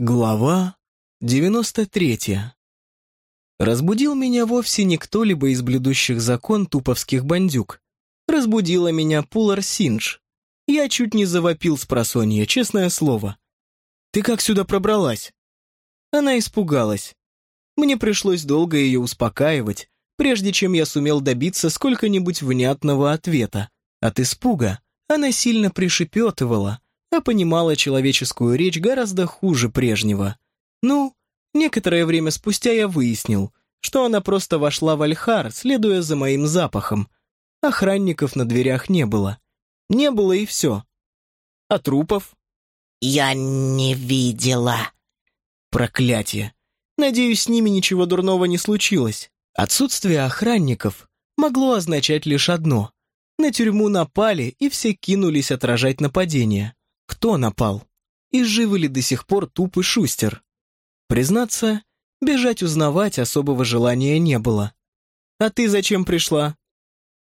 Глава 93. Разбудил меня вовсе не кто-либо из блюдущих закон туповских бандюк. Разбудила меня Пулар Синдж. Я чуть не завопил с просонья, честное слово. «Ты как сюда пробралась?» Она испугалась. Мне пришлось долго ее успокаивать, прежде чем я сумел добиться сколько-нибудь внятного ответа. От испуга она сильно пришепетывала, а понимала человеческую речь гораздо хуже прежнего. Ну, некоторое время спустя я выяснил, что она просто вошла в Альхар, следуя за моим запахом. Охранников на дверях не было. Не было и все. А трупов? «Я не видела». Проклятие. Надеюсь, с ними ничего дурного не случилось. Отсутствие охранников могло означать лишь одно. На тюрьму напали, и все кинулись отражать нападение кто напал и живы ли до сих пор туп и шустер. Признаться, бежать узнавать особого желания не было. «А ты зачем пришла?»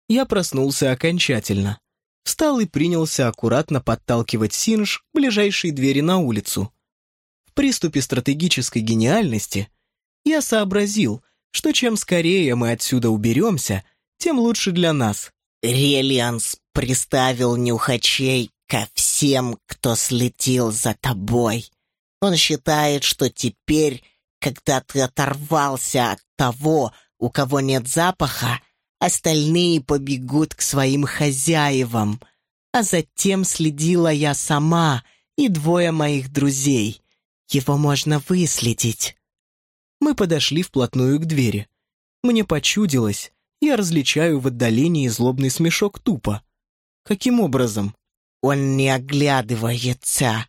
Я проснулся окончательно. Встал и принялся аккуратно подталкивать Синж к ближайшей двери на улицу. В приступе стратегической гениальности я сообразил, что чем скорее мы отсюда уберемся, тем лучше для нас. «Релианс приставил нюхачей ко всем, кто слетел за тобой. Он считает, что теперь, когда ты оторвался от того, у кого нет запаха, остальные побегут к своим хозяевам. А затем следила я сама и двое моих друзей. Его можно выследить. Мы подошли вплотную к двери. Мне почудилось, я различаю в отдалении злобный смешок тупо. Каким образом? Он не оглядывается,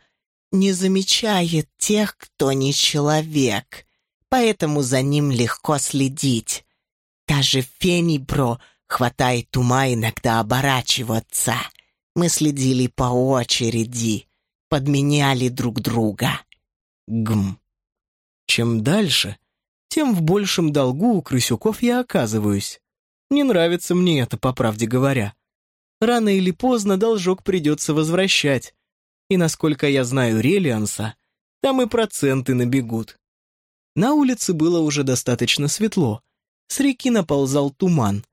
не замечает тех, кто не человек, поэтому за ним легко следить. Даже Фенибро хватает ума иногда оборачиваться. Мы следили по очереди, подменяли друг друга. Гм. Чем дальше, тем в большем долгу у крысюков я оказываюсь. Не нравится мне это, по правде говоря рано или поздно должок придется возвращать. И насколько я знаю Релианса, там и проценты набегут. На улице было уже достаточно светло. С реки наползал туман.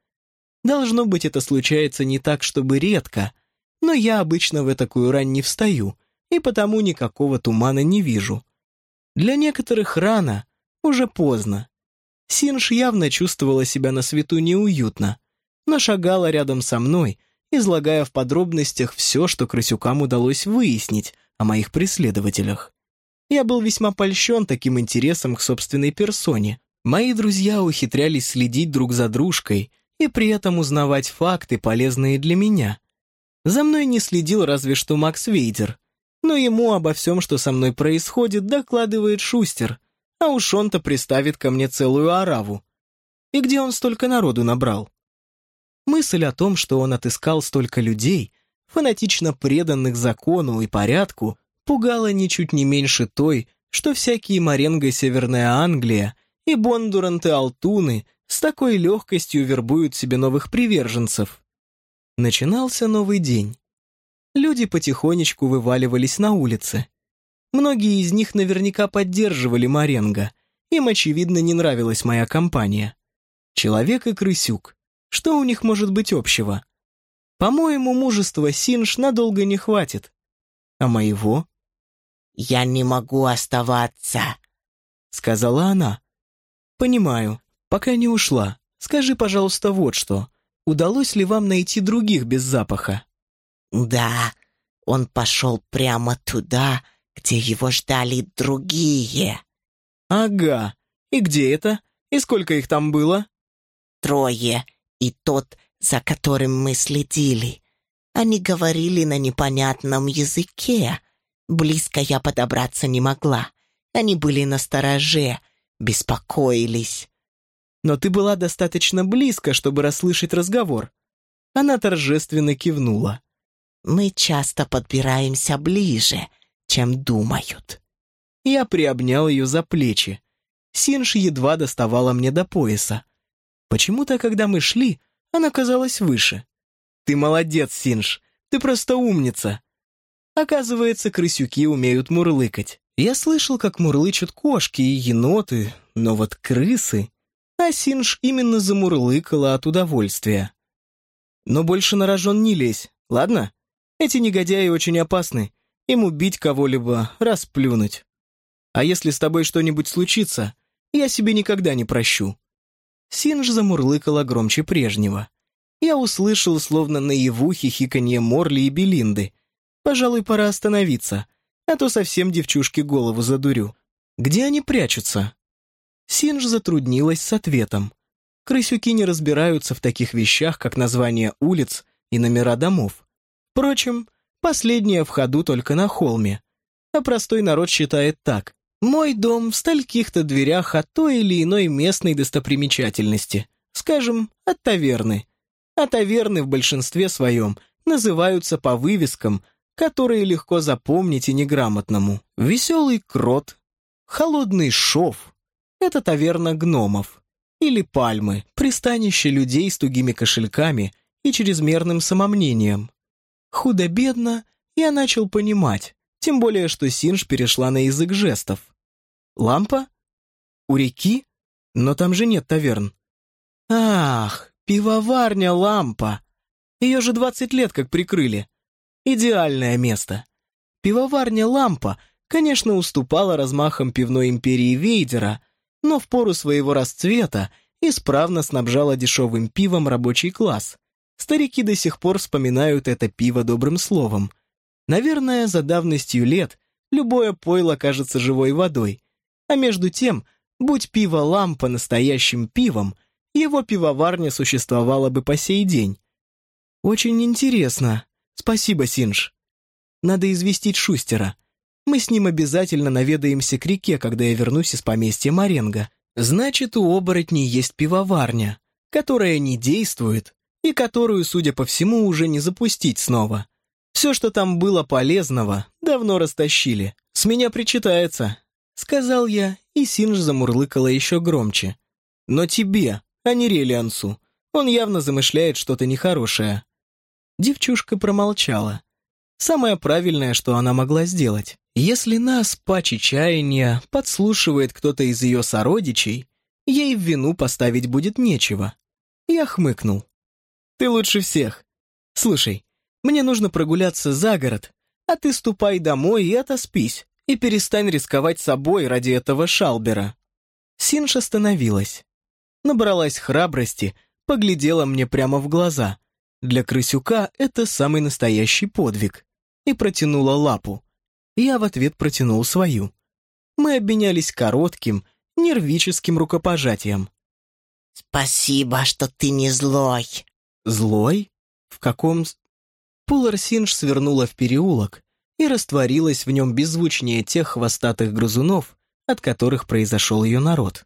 Должно быть, это случается не так, чтобы редко, но я обычно в такую рань не встаю, и потому никакого тумана не вижу. Для некоторых рано, уже поздно. Синж явно чувствовала себя на свету неуютно, но шагала рядом со мной, излагая в подробностях все, что крысюкам удалось выяснить о моих преследователях. Я был весьма польщен таким интересом к собственной персоне. Мои друзья ухитрялись следить друг за дружкой и при этом узнавать факты, полезные для меня. За мной не следил разве что Макс Вейдер, но ему обо всем, что со мной происходит, докладывает Шустер, а уж он-то приставит ко мне целую ораву. И где он столько народу набрал? Мысль о том, что он отыскал столько людей, фанатично преданных закону и порядку, пугала ничуть не меньше той, что всякие Маренго Северная Англия и Бондуранты Алтуны с такой легкостью вербуют себе новых приверженцев. Начинался новый день. Люди потихонечку вываливались на улицы. Многие из них наверняка поддерживали Маренго. Им, очевидно, не нравилась моя компания. Человек и крысюк. Что у них может быть общего? По-моему, мужества Синж надолго не хватит. А моего? «Я не могу оставаться», — сказала она. «Понимаю. Пока не ушла. Скажи, пожалуйста, вот что. Удалось ли вам найти других без запаха?» «Да, он пошел прямо туда, где его ждали другие». «Ага. И где это? И сколько их там было?» «Трое и тот, за которым мы следили. Они говорили на непонятном языке. Близко я подобраться не могла. Они были на стороже, беспокоились. Но ты была достаточно близко, чтобы расслышать разговор. Она торжественно кивнула. Мы часто подбираемся ближе, чем думают. Я приобнял ее за плечи. Синж едва доставала мне до пояса. Почему-то, когда мы шли, она казалась выше. «Ты молодец, Синж, ты просто умница!» Оказывается, крысюки умеют мурлыкать. Я слышал, как мурлычут кошки и еноты, но вот крысы... А Синж именно замурлыкала от удовольствия. Но больше на рожон не лезь, ладно? Эти негодяи очень опасны. Им убить кого-либо, расплюнуть. А если с тобой что-нибудь случится, я себе никогда не прощу». Синж замурлыкала громче прежнего. Я услышал, словно наяву, хихиканье Морли и Белинды. Пожалуй, пора остановиться, а то совсем девчушке голову задурю. Где они прячутся? Синж затруднилась с ответом. Крысюки не разбираются в таких вещах, как название улиц и номера домов. Впрочем, последнее в ходу только на холме. А простой народ считает так. Мой дом в стольких-то дверях от той или иной местной достопримечательности. Скажем, от таверны. А таверны в большинстве своем называются по вывескам, которые легко запомнить и неграмотному. Веселый крот, холодный шов, это таверна гномов. Или пальмы, пристанище людей с тугими кошельками и чрезмерным самомнением. Худо-бедно я начал понимать, тем более, что Синж перешла на язык жестов. Лампа? У реки? Но там же нет таверн. Ах, пивоварня Лампа. Ее же двадцать лет как прикрыли. Идеальное место. Пивоварня Лампа, конечно, уступала размахам пивной империи Вейдера, но в пору своего расцвета исправно снабжала дешевым пивом рабочий класс. Старики до сих пор вспоминают это пиво добрым словом. Наверное, за давностью лет любое пойло кажется живой водой. А между тем, будь пиво лампа настоящим пивом, его пивоварня существовала бы по сей день. Очень интересно. Спасибо, Синж. Надо известить Шустера. Мы с ним обязательно наведаемся к реке, когда я вернусь из поместья Маренго. Значит, у оборотней есть пивоварня, которая не действует и которую, судя по всему, уже не запустить снова. Все, что там было полезного, давно растащили. С меня причитается, сказал я, и Синж замурлыкала еще громче. Но тебе, а не Релиансу. Он явно замышляет что-то нехорошее. Девчушка промолчала. Самое правильное, что она могла сделать. Если нас, по чаяния, подслушивает кто-то из ее сородичей, ей в вину поставить будет нечего. Я хмыкнул. «Ты лучше всех. Слушай, мне нужно прогуляться за город, а ты ступай домой и отоспись, и перестань рисковать собой ради этого шалбера». Синж остановилась. Набралась храбрости, поглядела мне прямо в глаза. Для крысюка это самый настоящий подвиг. И протянула лапу. Я в ответ протянул свою. Мы обменялись коротким, нервическим рукопожатием. «Спасибо, что ты не злой». «Злой? В каком...» Пуларсинж свернула в переулок и растворилась в нем беззвучнее тех хвостатых грызунов, от которых произошел ее народ.